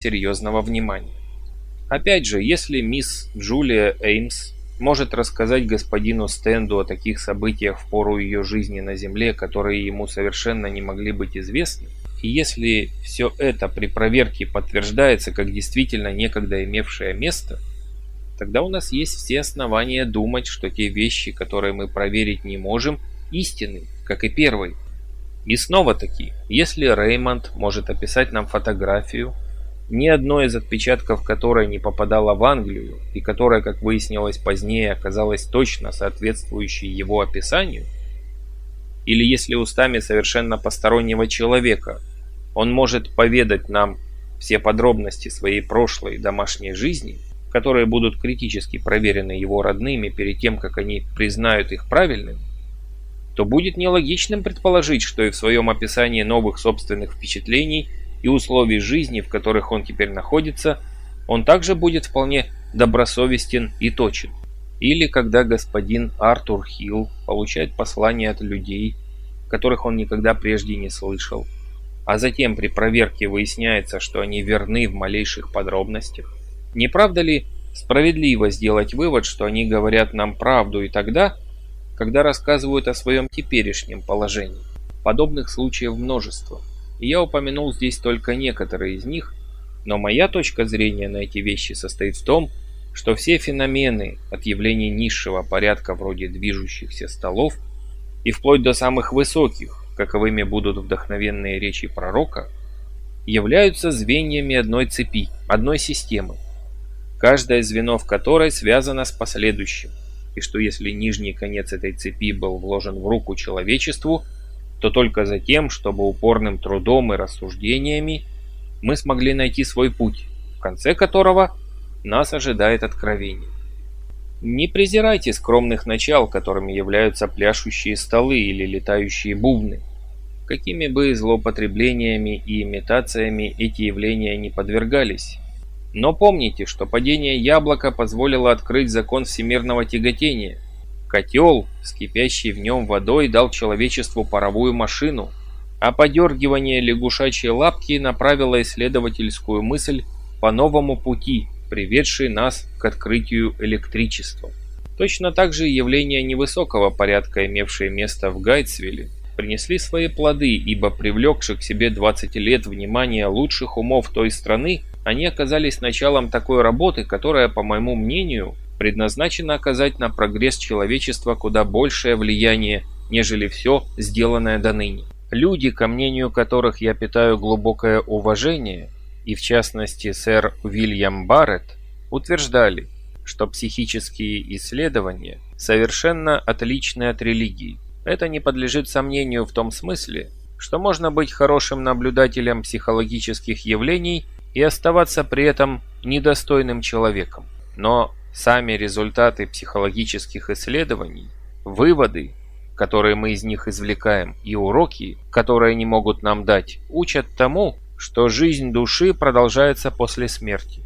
серьезного внимания. Опять же, если мисс Джулия Эймс может рассказать господину Стенду о таких событиях в пору ее жизни на Земле, которые ему совершенно не могли быть известны, и если все это при проверке подтверждается как действительно некогда имевшее место, тогда у нас есть все основания думать, что те вещи, которые мы проверить не можем, истинны, как и первый. И снова-таки, если Реймонд может описать нам фотографию, ни одно из отпечатков которой не попадало в Англию, и которая, как выяснилось позднее, оказалась точно соответствующей его описанию, или если устами совершенно постороннего человека он может поведать нам все подробности своей прошлой домашней жизни, которые будут критически проверены его родными перед тем, как они признают их правильными, то будет нелогичным предположить, что и в своем описании новых собственных впечатлений – и условий жизни, в которых он теперь находится, он также будет вполне добросовестен и точен. Или когда господин Артур Хилл получает послания от людей, которых он никогда прежде не слышал, а затем при проверке выясняется, что они верны в малейших подробностях. Не правда ли справедливо сделать вывод, что они говорят нам правду и тогда, когда рассказывают о своем теперешнем положении? Подобных случаев множество я упомянул здесь только некоторые из них, но моя точка зрения на эти вещи состоит в том, что все феномены от явлений низшего порядка вроде движущихся столов и вплоть до самых высоких, каковыми будут вдохновенные речи пророка, являются звеньями одной цепи, одной системы, каждое звено в которой связано с последующим, и что если нижний конец этой цепи был вложен в руку человечеству – то только за тем, чтобы упорным трудом и рассуждениями мы смогли найти свой путь, в конце которого нас ожидает откровение. Не презирайте скромных начал, которыми являются пляшущие столы или летающие бубны. Какими бы злоупотреблениями и имитациями эти явления не подвергались. Но помните, что падение яблока позволило открыть закон всемирного тяготения – Котел с в нем водой дал человечеству паровую машину, а подергивание лягушачьей лапки направило исследовательскую мысль по новому пути, приведший нас к открытию электричества. Точно так же явления невысокого порядка, имевшие место в Гайтсвилле, принесли свои плоды, ибо привлекши к себе 20 лет внимания лучших умов той страны, они оказались началом такой работы, которая, по моему мнению, предназначена оказать на прогресс человечества куда большее влияние, нежели все, сделанное до ныне. Люди, ко мнению которых я питаю глубокое уважение, и в частности сэр Уильям Барретт, утверждали, что психические исследования совершенно отличны от религии. Это не подлежит сомнению в том смысле, что можно быть хорошим наблюдателем психологических явлений и оставаться при этом недостойным человеком. Но Сами результаты психологических исследований, выводы, которые мы из них извлекаем, и уроки, которые они могут нам дать, учат тому, что жизнь души продолжается после смерти.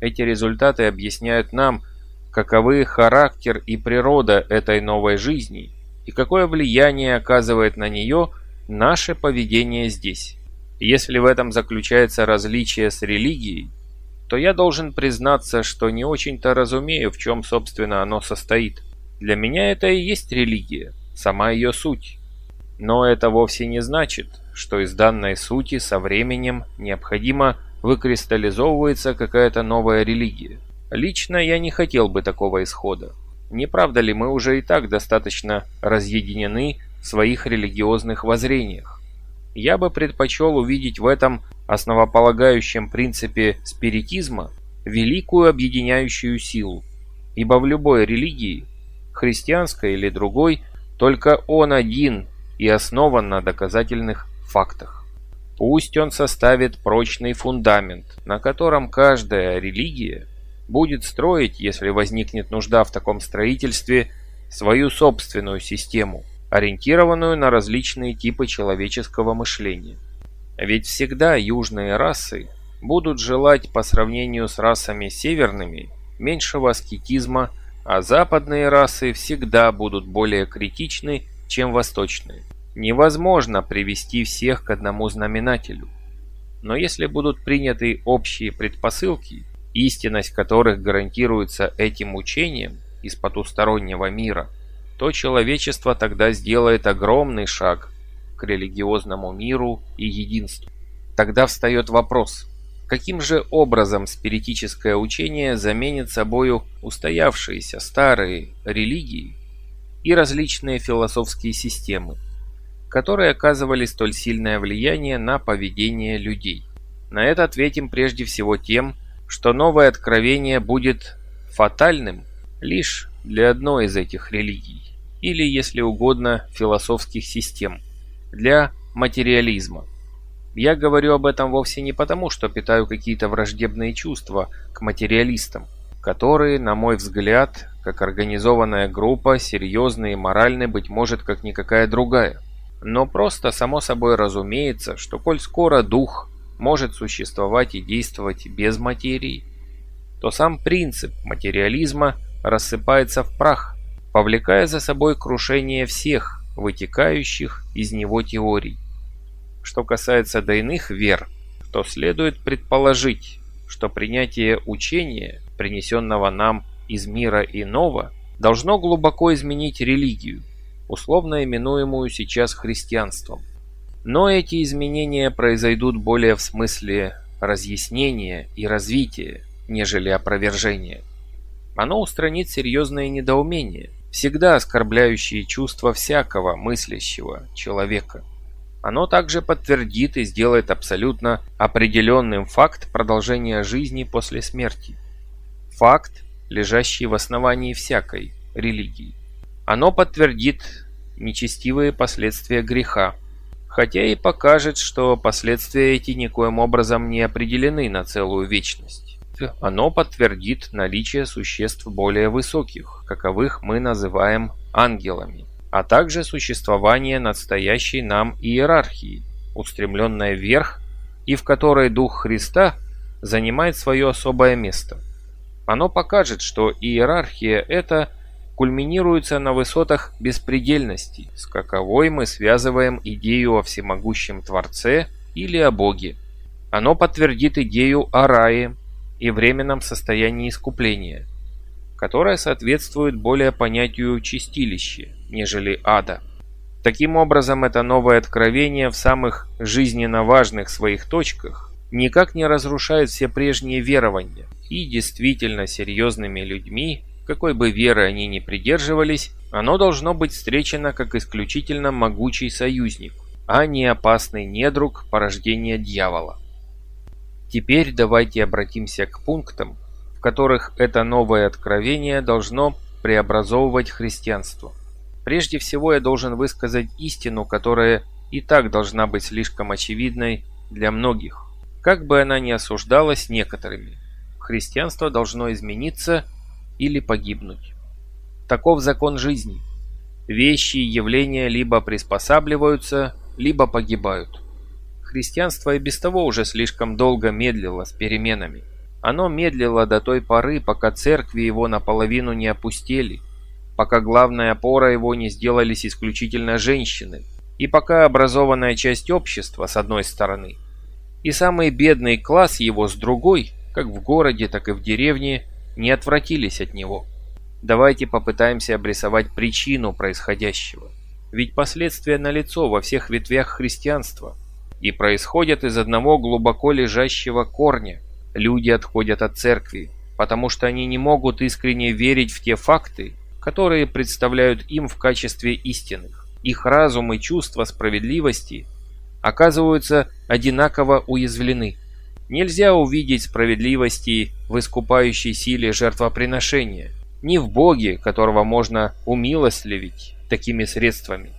Эти результаты объясняют нам, каковы характер и природа этой новой жизни и какое влияние оказывает на нее наше поведение здесь. Если в этом заключается различие с религией, то я должен признаться, что не очень-то разумею, в чем, собственно, оно состоит. Для меня это и есть религия, сама ее суть. Но это вовсе не значит, что из данной сути со временем необходимо выкристаллизовывается какая-то новая религия. Лично я не хотел бы такого исхода. Не правда ли мы уже и так достаточно разъединены в своих религиозных воззрениях? Я бы предпочел увидеть в этом основополагающем принципе спиритизма великую объединяющую силу, ибо в любой религии, христианской или другой, только он один и основан на доказательных фактах. Пусть он составит прочный фундамент, на котором каждая религия будет строить, если возникнет нужда в таком строительстве, свою собственную систему, ориентированную на различные типы человеческого мышления. Ведь всегда южные расы будут желать по сравнению с расами северными меньшего аскетизма, а западные расы всегда будут более критичны, чем восточные. Невозможно привести всех к одному знаменателю. Но если будут приняты общие предпосылки, истинность которых гарантируется этим учением из потустороннего мира, то человечество тогда сделает огромный шаг религиозному миру и единству. Тогда встает вопрос, каким же образом спиритическое учение заменит собою устоявшиеся старые религии и различные философские системы, которые оказывали столь сильное влияние на поведение людей. На это ответим прежде всего тем, что новое откровение будет фатальным лишь для одной из этих религий, или, если угодно, философских систем, для материализма. Я говорю об этом вовсе не потому, что питаю какие-то враждебные чувства к материалистам, которые, на мой взгляд, как организованная группа, серьезны и моральны, быть может, как никакая другая. Но просто само собой разумеется, что коль скоро дух может существовать и действовать без материи, то сам принцип материализма рассыпается в прах, повлекая за собой крушение всех вытекающих из него теорий. Что касается до иных вер, то следует предположить, что принятие учения, принесенного нам из мира иного, должно глубоко изменить религию, условно именуемую сейчас христианством. Но эти изменения произойдут более в смысле разъяснения и развития, нежели опровержения. Оно устранит серьезные недоумения, всегда оскорбляющие чувства всякого мыслящего человека. Оно также подтвердит и сделает абсолютно определенным факт продолжения жизни после смерти. Факт, лежащий в основании всякой религии. Оно подтвердит нечестивые последствия греха, хотя и покажет, что последствия эти никоим образом не определены на целую вечность. Оно подтвердит наличие существ более высоких, каковых мы называем ангелами а также существование настоящей нам иерархии, устремленной вверх и в которой Дух Христа занимает свое особое место. Оно покажет, что иерархия эта кульминируется на высотах беспредельности, с каковой мы связываем идею о всемогущем Творце или о Боге. Оно подтвердит идею о рае и временном состоянии искупления, которое соответствует более понятию чистилища, нежели ада. Таким образом, это новое откровение в самых жизненно важных своих точках никак не разрушает все прежние верования, и действительно серьезными людьми, какой бы веры они ни придерживались, оно должно быть встречено как исключительно могучий союзник, а не опасный недруг порождения дьявола. Теперь давайте обратимся к пунктам, в которых это новое откровение должно преобразовывать христианство. Прежде всего я должен высказать истину, которая и так должна быть слишком очевидной для многих. Как бы она ни осуждалась некоторыми, христианство должно измениться или погибнуть. Таков закон жизни. Вещи и явления либо приспосабливаются, либо погибают. Христианство и без того уже слишком долго медлило с переменами. Оно медлило до той поры, пока церкви его наполовину не опустели – пока главная опора его не сделались исключительно женщины, и пока образованная часть общества с одной стороны, и самый бедный класс его с другой, как в городе, так и в деревне, не отвратились от него. Давайте попытаемся обрисовать причину происходящего. Ведь последствия налицо во всех ветвях христианства и происходят из одного глубоко лежащего корня. Люди отходят от церкви, потому что они не могут искренне верить в те факты, которые представляют им в качестве истинных. Их разум и чувство справедливости оказываются одинаково уязвлены. Нельзя увидеть справедливости в искупающей силе жертвоприношения, ни в Боге, которого можно умилостливить такими средствами.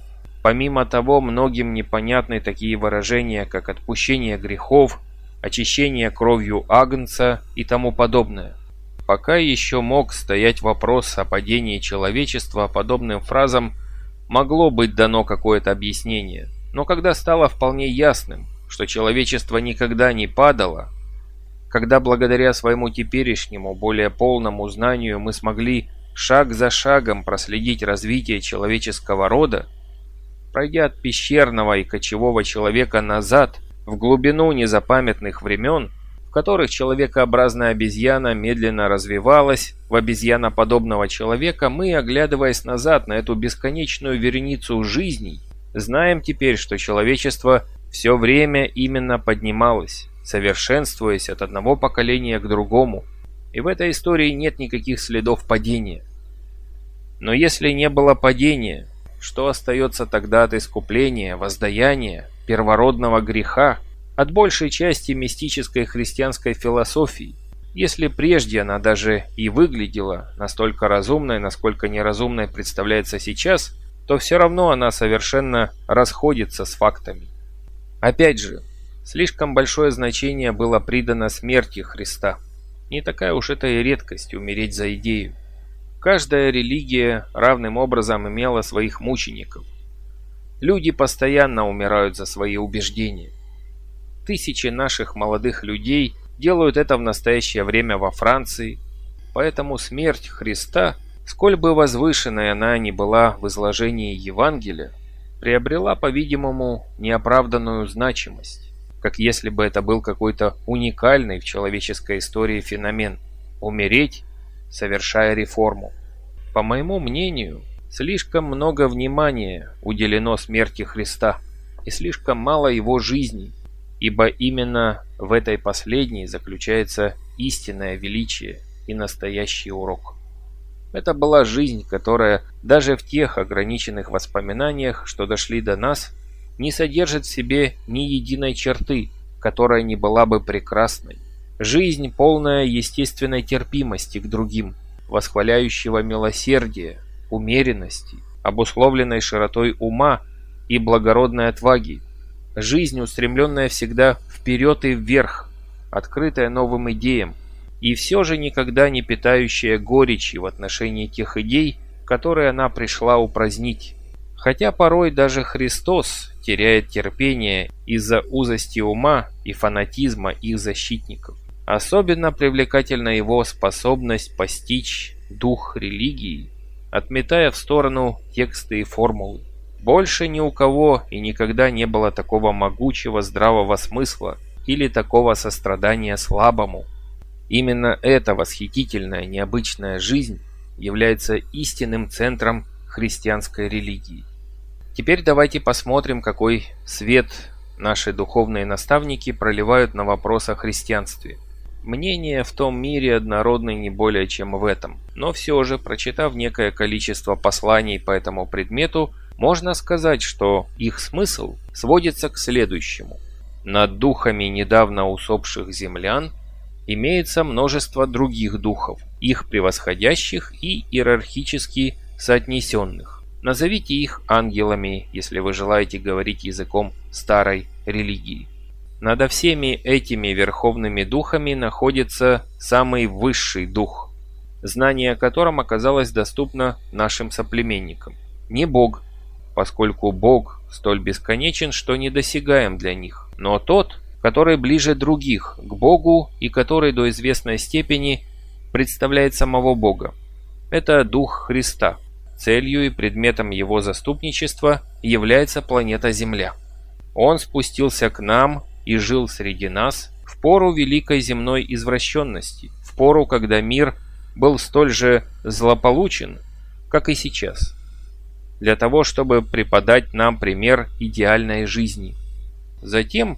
Помимо того, многим непонятны такие выражения, как отпущение грехов, очищение кровью агнца и тому подобное. Пока еще мог стоять вопрос о падении человечества, подобным фразам могло быть дано какое-то объяснение. Но когда стало вполне ясным, что человечество никогда не падало, когда благодаря своему теперешнему, более полному знанию мы смогли шаг за шагом проследить развитие человеческого рода, пройдя от пещерного и кочевого человека назад в глубину незапамятных времен, в которых человекообразная обезьяна медленно развивалась в обезьяноподобного человека, мы, оглядываясь назад на эту бесконечную вереницу жизней, знаем теперь, что человечество все время именно поднималось, совершенствуясь от одного поколения к другому, и в этой истории нет никаких следов падения. Но если не было падения, что остается тогда от искупления, воздаяния, первородного греха, от большей части мистической христианской философии, если прежде она даже и выглядела настолько разумной, насколько неразумной представляется сейчас, то все равно она совершенно расходится с фактами. Опять же, слишком большое значение было придано смерти Христа. Не такая уж это и редкость умереть за идею. Каждая религия равным образом имела своих мучеников. Люди постоянно умирают за свои убеждения. Тысячи наших молодых людей делают это в настоящее время во Франции, поэтому смерть Христа, сколь бы возвышенной она ни была в изложении Евангелия, приобрела, по-видимому, неоправданную значимость, как если бы это был какой-то уникальный в человеческой истории феномен – умереть совершая реформу. По моему мнению, слишком много внимания уделено смерти Христа и слишком мало его жизни, ибо именно в этой последней заключается истинное величие и настоящий урок. Это была жизнь, которая даже в тех ограниченных воспоминаниях, что дошли до нас, не содержит в себе ни единой черты, которая не была бы прекрасной. Жизнь, полная естественной терпимости к другим, восхваляющего милосердия, умеренности, обусловленной широтой ума и благородной отваги. Жизнь, устремленная всегда вперед и вверх, открытая новым идеям, и все же никогда не питающая горечи в отношении тех идей, которые она пришла упразднить. Хотя порой даже Христос теряет терпение из-за узости ума и фанатизма их защитников. Особенно привлекательна его способность постичь дух религии, отметая в сторону тексты и формулы. Больше ни у кого и никогда не было такого могучего здравого смысла или такого сострадания слабому. Именно эта восхитительная необычная жизнь является истинным центром христианской религии. Теперь давайте посмотрим, какой свет наши духовные наставники проливают на вопрос о христианстве. Мнения в том мире однородны не более чем в этом. Но все же, прочитав некое количество посланий по этому предмету, можно сказать, что их смысл сводится к следующему. Над духами недавно усопших землян имеется множество других духов, их превосходящих и иерархически соотнесенных. Назовите их ангелами, если вы желаете говорить языком старой религии. Над всеми этими верховными духами находится самый высший дух, знание о котором оказалось доступно нашим соплеменникам. Не Бог, поскольку Бог столь бесконечен, что недосягаем для них, но тот, который ближе других к Богу и который до известной степени представляет самого Бога. Это Дух Христа. Целью и предметом его заступничества является планета Земля. Он спустился к нам и жил среди нас в пору великой земной извращенности, в пору, когда мир был столь же злополучен, как и сейчас, для того, чтобы преподать нам пример идеальной жизни. Затем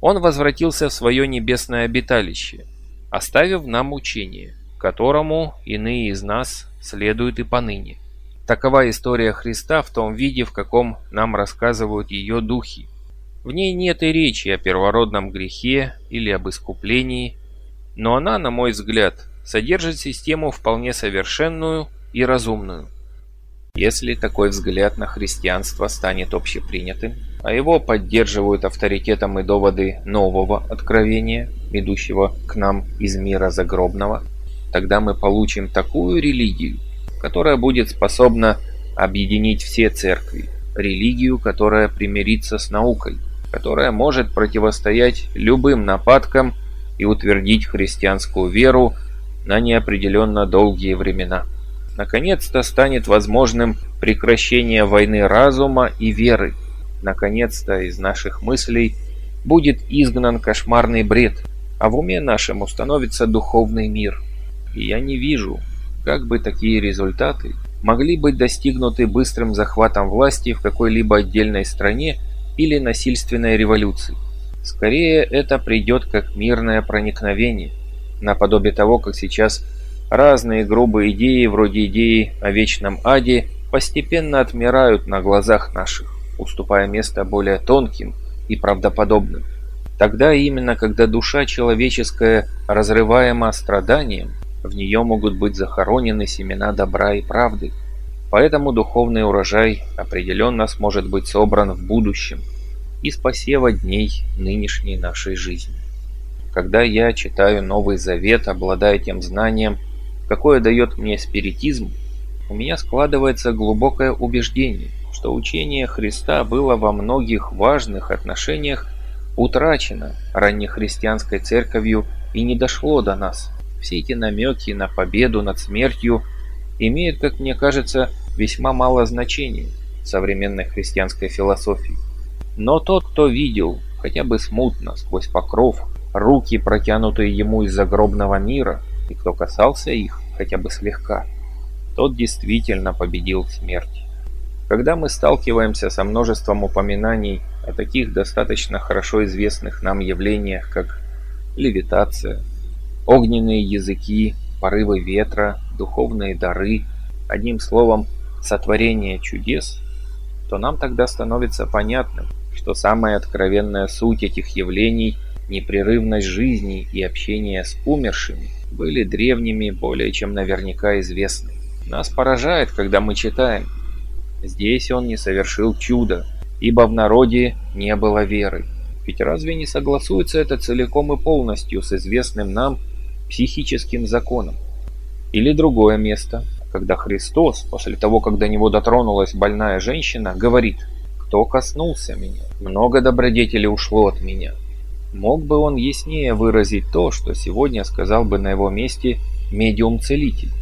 он возвратился в свое небесное обиталище, оставив нам учение, которому иные из нас следуют и поныне. Такова история Христа в том виде, в каком нам рассказывают ее духи. В ней нет и речи о первородном грехе или об искуплении, но она, на мой взгляд, содержит систему вполне совершенную и разумную. Если такой взгляд на христианство станет общепринятым, а его поддерживают авторитетом и доводы нового откровения, идущего к нам из мира загробного, тогда мы получим такую религию, которая будет способна объединить все церкви, религию, которая примирится с наукой, которая может противостоять любым нападкам и утвердить христианскую веру на неопределенно долгие времена. Наконец-то станет возможным прекращение войны разума и веры. Наконец-то из наших мыслей будет изгнан кошмарный бред, а в уме нашем установится духовный мир. И я не вижу, как бы такие результаты могли быть достигнуты быстрым захватом власти в какой-либо отдельной стране или насильственной революцией. Скорее, это придет как мирное проникновение, наподобие того, как сейчас разные грубые идеи, вроде идеи о вечном аде, постепенно отмирают на глазах наших, уступая место более тонким и правдоподобным. Тогда именно, когда душа человеческая разрываема страданием, в нее могут быть захоронены семена добра и правды. Поэтому духовный урожай определенно сможет быть собран в будущем – из посева дней нынешней нашей жизни. Когда я читаю Новый Завет, обладая тем знанием, какое дает мне спиритизм, у меня складывается глубокое убеждение, что учение Христа было во многих важных отношениях утрачено раннехристианской церковью и не дошло до нас. Все эти намеки на победу над смертью имеют, как мне кажется, весьма мало значения в современной христианской философии. Но тот, кто видел, хотя бы смутно, сквозь покров, руки, протянутые ему из загробного мира, и кто касался их, хотя бы слегка, тот действительно победил смерть. Когда мы сталкиваемся со множеством упоминаний о таких достаточно хорошо известных нам явлениях, как левитация, огненные языки, порывы ветра, духовные дары, одним словом, сотворение чудес, то нам тогда становится понятным, что самая откровенная суть этих явлений, непрерывность жизни и общение с умершими, были древними более чем наверняка известны. Нас поражает, когда мы читаем «Здесь он не совершил чудо, ибо в народе не было веры». Ведь разве не согласуется это целиком и полностью с известным нам психическим законом? Или другое место, когда Христос, после того, как до него дотронулась больная женщина, говорит – кто коснулся меня? Много добродетели ушло от меня. Мог бы он яснее выразить то, что сегодня сказал бы на его месте медиум-целитель?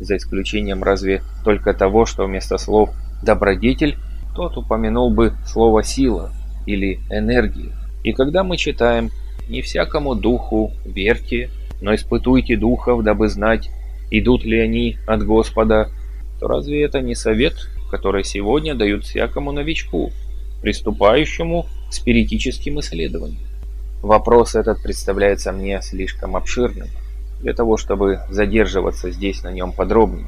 За исключением разве только того, что вместо слов «добродетель» тот упомянул бы слово «сила» или «энергия». И когда мы читаем «не всякому духу верьте, но испытуйте духов, дабы знать, идут ли они от Господа», то разве это не совет которые сегодня дают всякому новичку, приступающему к спиритическим исследованиям. Вопрос этот представляется мне слишком обширным для того, чтобы задерживаться здесь на нем подробнее.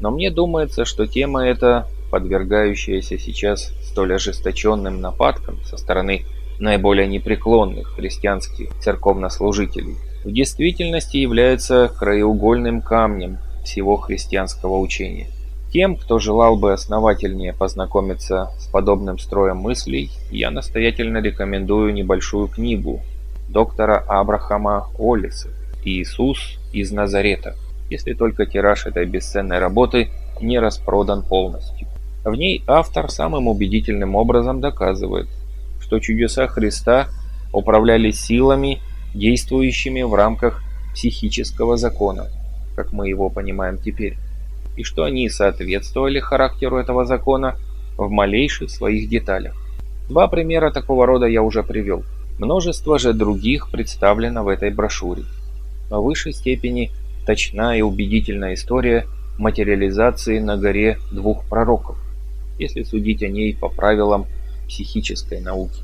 Но мне думается, что тема эта, подвергающаяся сейчас столь ожесточенным нападкам со стороны наиболее непреклонных христианских церковнослужителей, в действительности является краеугольным камнем всего христианского учения. Тем, кто желал бы основательнее познакомиться с подобным строем мыслей, я настоятельно рекомендую небольшую книгу доктора Абрахама Олиса «Иисус из Назарета», если только тираж этой бесценной работы не распродан полностью. В ней автор самым убедительным образом доказывает, что чудеса Христа управляли силами, действующими в рамках психического закона, как мы его понимаем теперь и что они соответствовали характеру этого закона в малейших своих деталях. Два примера такого рода я уже привел. Множество же других представлено в этой брошюре. В высшей степени точна и убедительная история материализации на горе двух пророков, если судить о ней по правилам психической науки.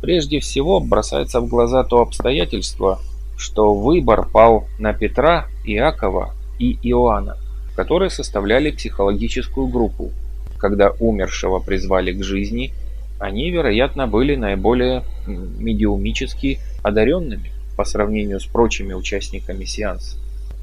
Прежде всего бросается в глаза то обстоятельство, что выбор пал на Петра, Иакова и Иоанна которые составляли психологическую группу. Когда умершего призвали к жизни, они, вероятно, были наиболее медиумически одаренными по сравнению с прочими участниками сеанса.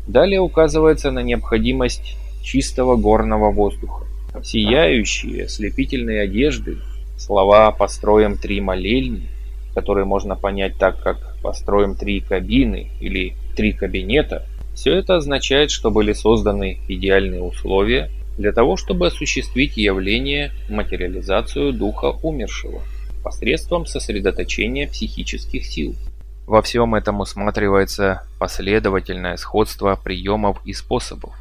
Далее указывается на необходимость чистого горного воздуха. Сияющие, ослепительные одежды, слова «построим три молельни», которые можно понять так, как «построим три кабины» или «три кабинета», все это означает, что были созданы идеальные условия для того, чтобы осуществить явление материализацию духа умершего посредством сосредоточения психических сил. Во всем этом усматривается последовательное сходство приемов и способов.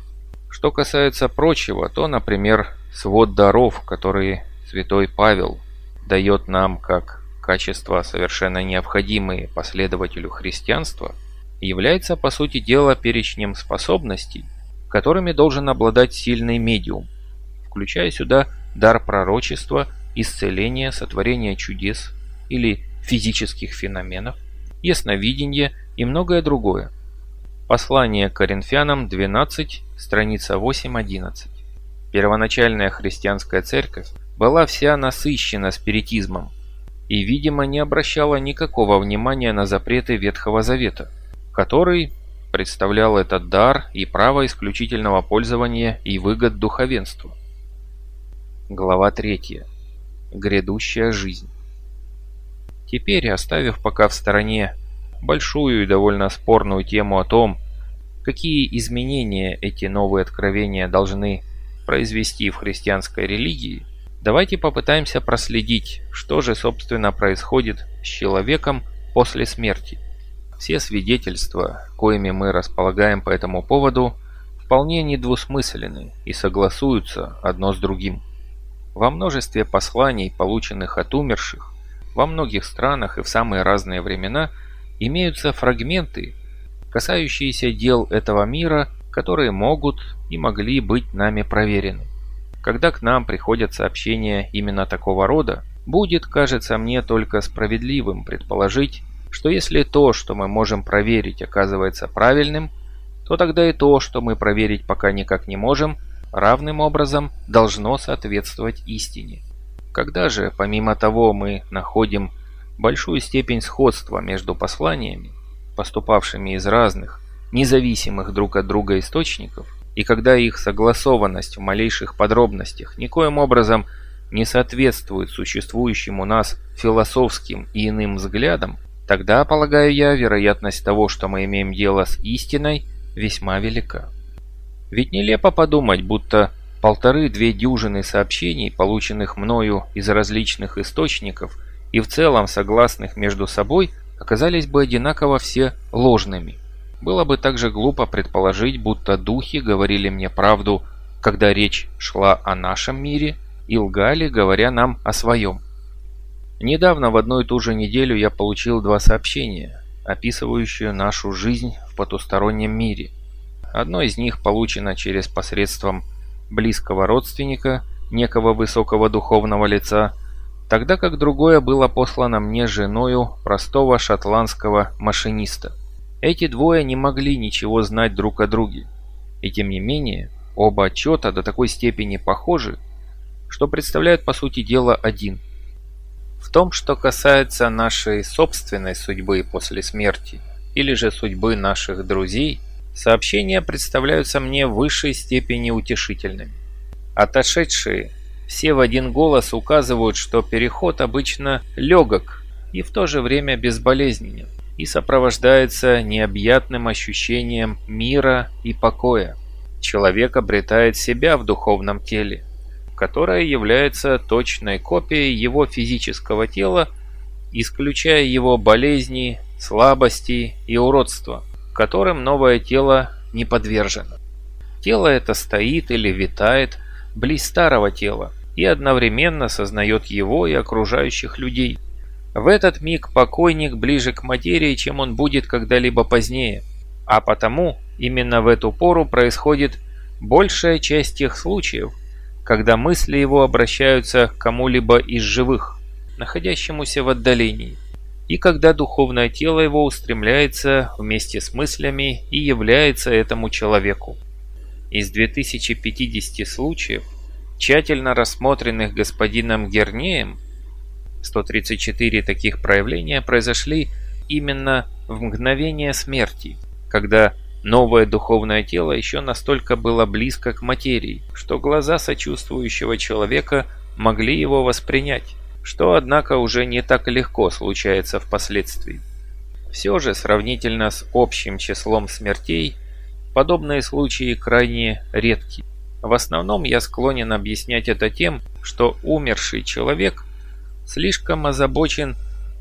Что касается прочего, то, например, свод даров, которые святой Павел дает нам как качества, совершенно необходимые последователю христианства, является по сути дела перечнем способностей, которыми должен обладать сильный медиум, включая сюда дар пророчества, исцеления, сотворения чудес или физических феноменов, ясновидение и многое другое. Послание к Коринфянам 12, страница 8-11. Первоначальная христианская церковь была вся насыщена спиритизмом и, видимо, не обращала никакого внимания на запреты Ветхого Завета, который представлял этот дар и право исключительного пользования и выгод духовенству. Глава 3. Грядущая жизнь. Теперь, оставив пока в стороне большую и довольно спорную тему о том, какие изменения эти новые откровения должны произвести в христианской религии, давайте попытаемся проследить, что же собственно происходит с человеком после смерти. Все свидетельства, коими мы располагаем по этому поводу, вполне недвусмысленны и согласуются одно с другим. Во множестве посланий, полученных от умерших, во многих странах и в самые разные времена имеются фрагменты, касающиеся дел этого мира, которые могут и могли быть нами проверены. Когда к нам приходят сообщения именно такого рода, будет, кажется мне, только справедливым предположить, что если то, что мы можем проверить, оказывается правильным, то тогда и то, что мы проверить пока никак не можем, равным образом должно соответствовать истине. Когда же, помимо того, мы находим большую степень сходства между посланиями, поступавшими из разных, независимых друг от друга источников, и когда их согласованность в малейших подробностях никоим образом не соответствует существующим у нас философским и иным взглядам, тогда, полагаю я, вероятность того, что мы имеем дело с истиной, весьма велика. Ведь нелепо подумать, будто полторы-две дюжины сообщений, полученных мною из различных источников и в целом согласных между собой, оказались бы одинаково все ложными. Было бы также глупо предположить, будто духи говорили мне правду, когда речь шла о нашем мире, и лгали, говоря нам о своем. Недавно в одну и ту же неделю я получил два сообщения, описывающие нашу жизнь в потустороннем мире. Одно из них получено через посредством близкого родственника, некого высокого духовного лица, тогда как другое было послано мне женою простого шотландского машиниста. Эти двое не могли ничего знать друг о друге, и тем не менее оба отчета до такой степени похожи, что представляют по сути дела один. В том, что касается нашей собственной судьбы после смерти, или же судьбы наших друзей – Сообщения представляются мне в высшей степени утешительными. Отошедшие все в один голос указывают, что переход обычно легок и в то же время безболезненен и сопровождается необъятным ощущением мира и покоя. Человек обретает себя в духовном теле, которое является точной копией его физического тела, исключая его болезни, слабости и уродства которым новое тело не подвержено. Тело это стоит или витает близ старого тела и одновременно сознает его и окружающих людей. В этот миг покойник ближе к материи, чем он будет когда-либо позднее, а потому именно в эту пору происходит большая часть тех случаев, когда мысли его обращаются к кому-либо из живых, находящемуся в отдалении и когда духовное тело его устремляется вместе с мыслями и является этому человеку. Из 2050 случаев, тщательно рассмотренных господином Гернеем, 134 таких проявления произошли именно в мгновение смерти, когда новое духовное тело еще настолько было близко к материи, что глаза сочувствующего человека могли его воспринять что, однако, уже не так легко случается впоследствии. Все же, сравнительно с общим числом смертей, подобные случаи крайне редки. В основном я склонен объяснять это тем, что умерший человек слишком озабочен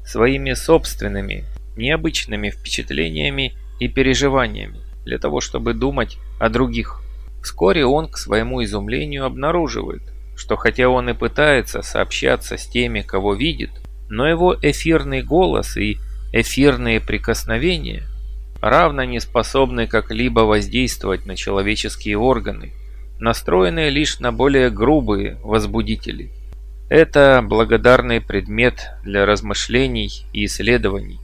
своими собственными, необычными впечатлениями и переживаниями для того, чтобы думать о других. Вскоре он, к своему изумлению, обнаруживает, что хотя он и пытается сообщаться с теми, кого видит, но его эфирный голос и эфирные прикосновения равно не способны как-либо воздействовать на человеческие органы, настроенные лишь на более грубые возбудители. Это благодарный предмет для размышлений и исследований.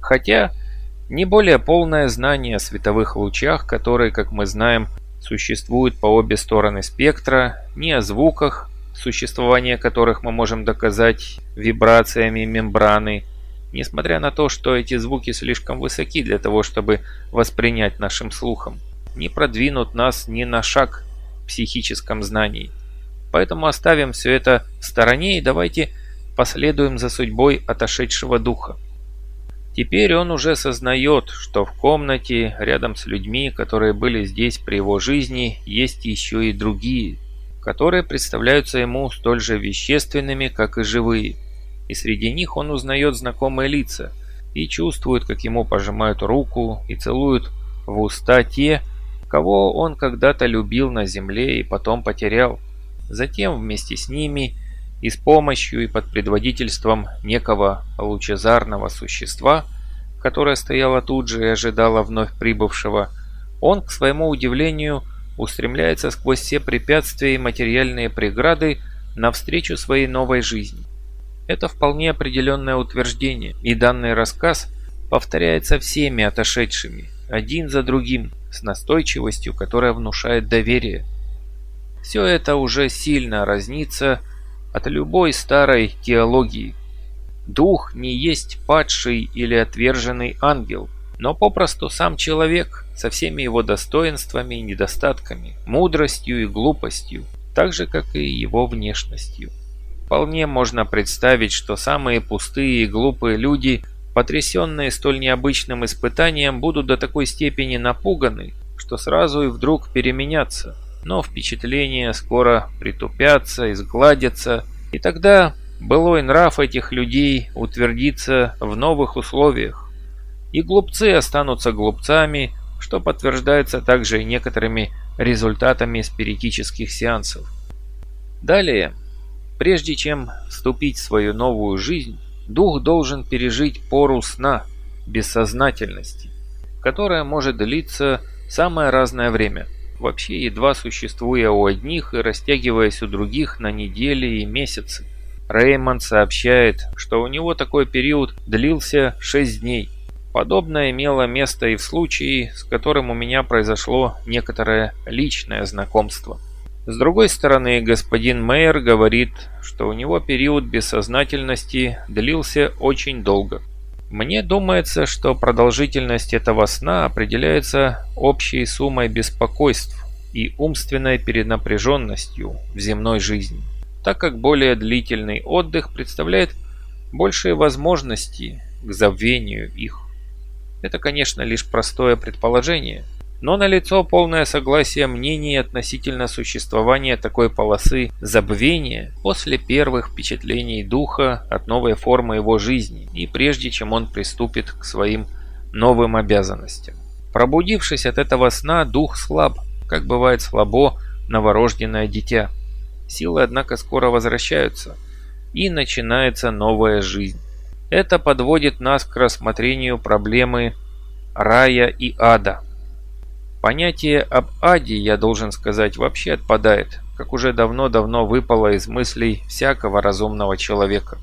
Хотя не более полное знание о световых лучах, которые, как мы знаем, существуют по обе стороны спектра, ни о звуках, существование которых мы можем доказать вибрациями мембраны, несмотря на то, что эти звуки слишком высоки для того, чтобы воспринять нашим слухом, не продвинут нас ни на шаг в психическом знании. Поэтому оставим все это в стороне и давайте последуем за судьбой отошедшего духа. Теперь он уже сознает, что в комнате рядом с людьми, которые были здесь при его жизни, есть еще и другие, которые представляются ему столь же вещественными, как и живые. И среди них он узнает знакомые лица и чувствует, как ему пожимают руку и целуют в уста те, кого он когда-то любил на земле и потом потерял. Затем вместе с ними – и с помощью и под предводительством некого лучезарного существа, которое стояло тут же и ожидало вновь прибывшего, он, к своему удивлению, устремляется сквозь все препятствия и материальные преграды навстречу своей новой жизни. Это вполне определенное утверждение, и данный рассказ повторяется всеми отошедшими, один за другим, с настойчивостью, которая внушает доверие. Все это уже сильно разнится от любой старой теологии. Дух не есть падший или отверженный ангел, но попросту сам человек со всеми его достоинствами и недостатками, мудростью и глупостью, так же, как и его внешностью. Вполне можно представить, что самые пустые и глупые люди, потрясенные столь необычным испытанием, будут до такой степени напуганы, что сразу и вдруг переменятся – но впечатления скоро притупятся, изгладятся, и тогда былой нрав этих людей утвердится в новых условиях. И глупцы останутся глупцами, что подтверждается также и некоторыми результатами спиритических сеансов. Далее, прежде чем вступить в свою новую жизнь, дух должен пережить пору сна, бессознательности, которая может длиться самое разное время – вообще едва существуя у одних и растягиваясь у других на недели и месяцы. Реймонд сообщает, что у него такой период длился 6 дней. Подобное имело место и в случае, с которым у меня произошло некоторое личное знакомство. С другой стороны, господин Мейер говорит, что у него период бессознательности длился очень долго. Мне думается, что продолжительность этого сна определяется общей суммой беспокойств и умственной перенапряженностью в земной жизни, так как более длительный отдых представляет большие возможности к забвению их. Это, конечно, лишь простое предположение – но налицо полное согласие мнений относительно существования такой полосы забвения после первых впечатлений духа от новой формы его жизни и прежде чем он приступит к своим новым обязанностям. Пробудившись от этого сна, дух слаб, как бывает слабо новорожденное дитя. Силы, однако, скоро возвращаются, и начинается новая жизнь. Это подводит нас к рассмотрению проблемы рая и ада – Понятие об аде, я должен сказать, вообще отпадает, как уже давно-давно выпало из мыслей всякого разумного человека.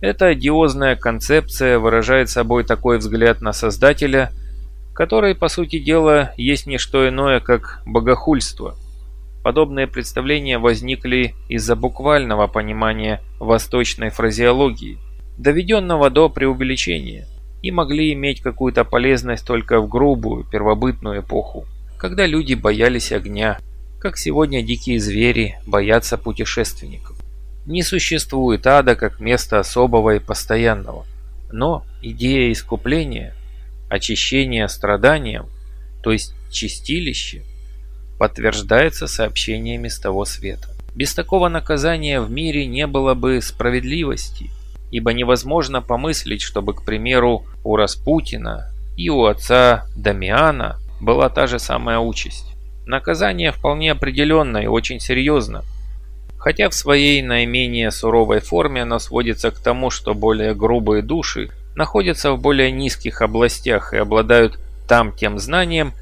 Эта одиозная концепция выражает собой такой взгляд на Создателя, который, по сути дела, есть не что иное, как богохульство. Подобные представления возникли из-за буквального понимания восточной фразеологии, доведенного до преувеличения – и могли иметь какую-то полезность только в грубую, первобытную эпоху, когда люди боялись огня, как сегодня дикие звери боятся путешественников. Не существует ада как места особого и постоянного, но идея искупления, очищения страданием, то есть чистилище, подтверждается сообщениями с того света. Без такого наказания в мире не было бы справедливости – ибо невозможно помыслить, чтобы, к примеру, у Распутина и у отца Дамиана была та же самая участь. Наказание вполне определенно и очень серьезно. Хотя в своей наименее суровой форме оно сводится к тому, что более грубые души находятся в более низких областях и обладают там тем знанием,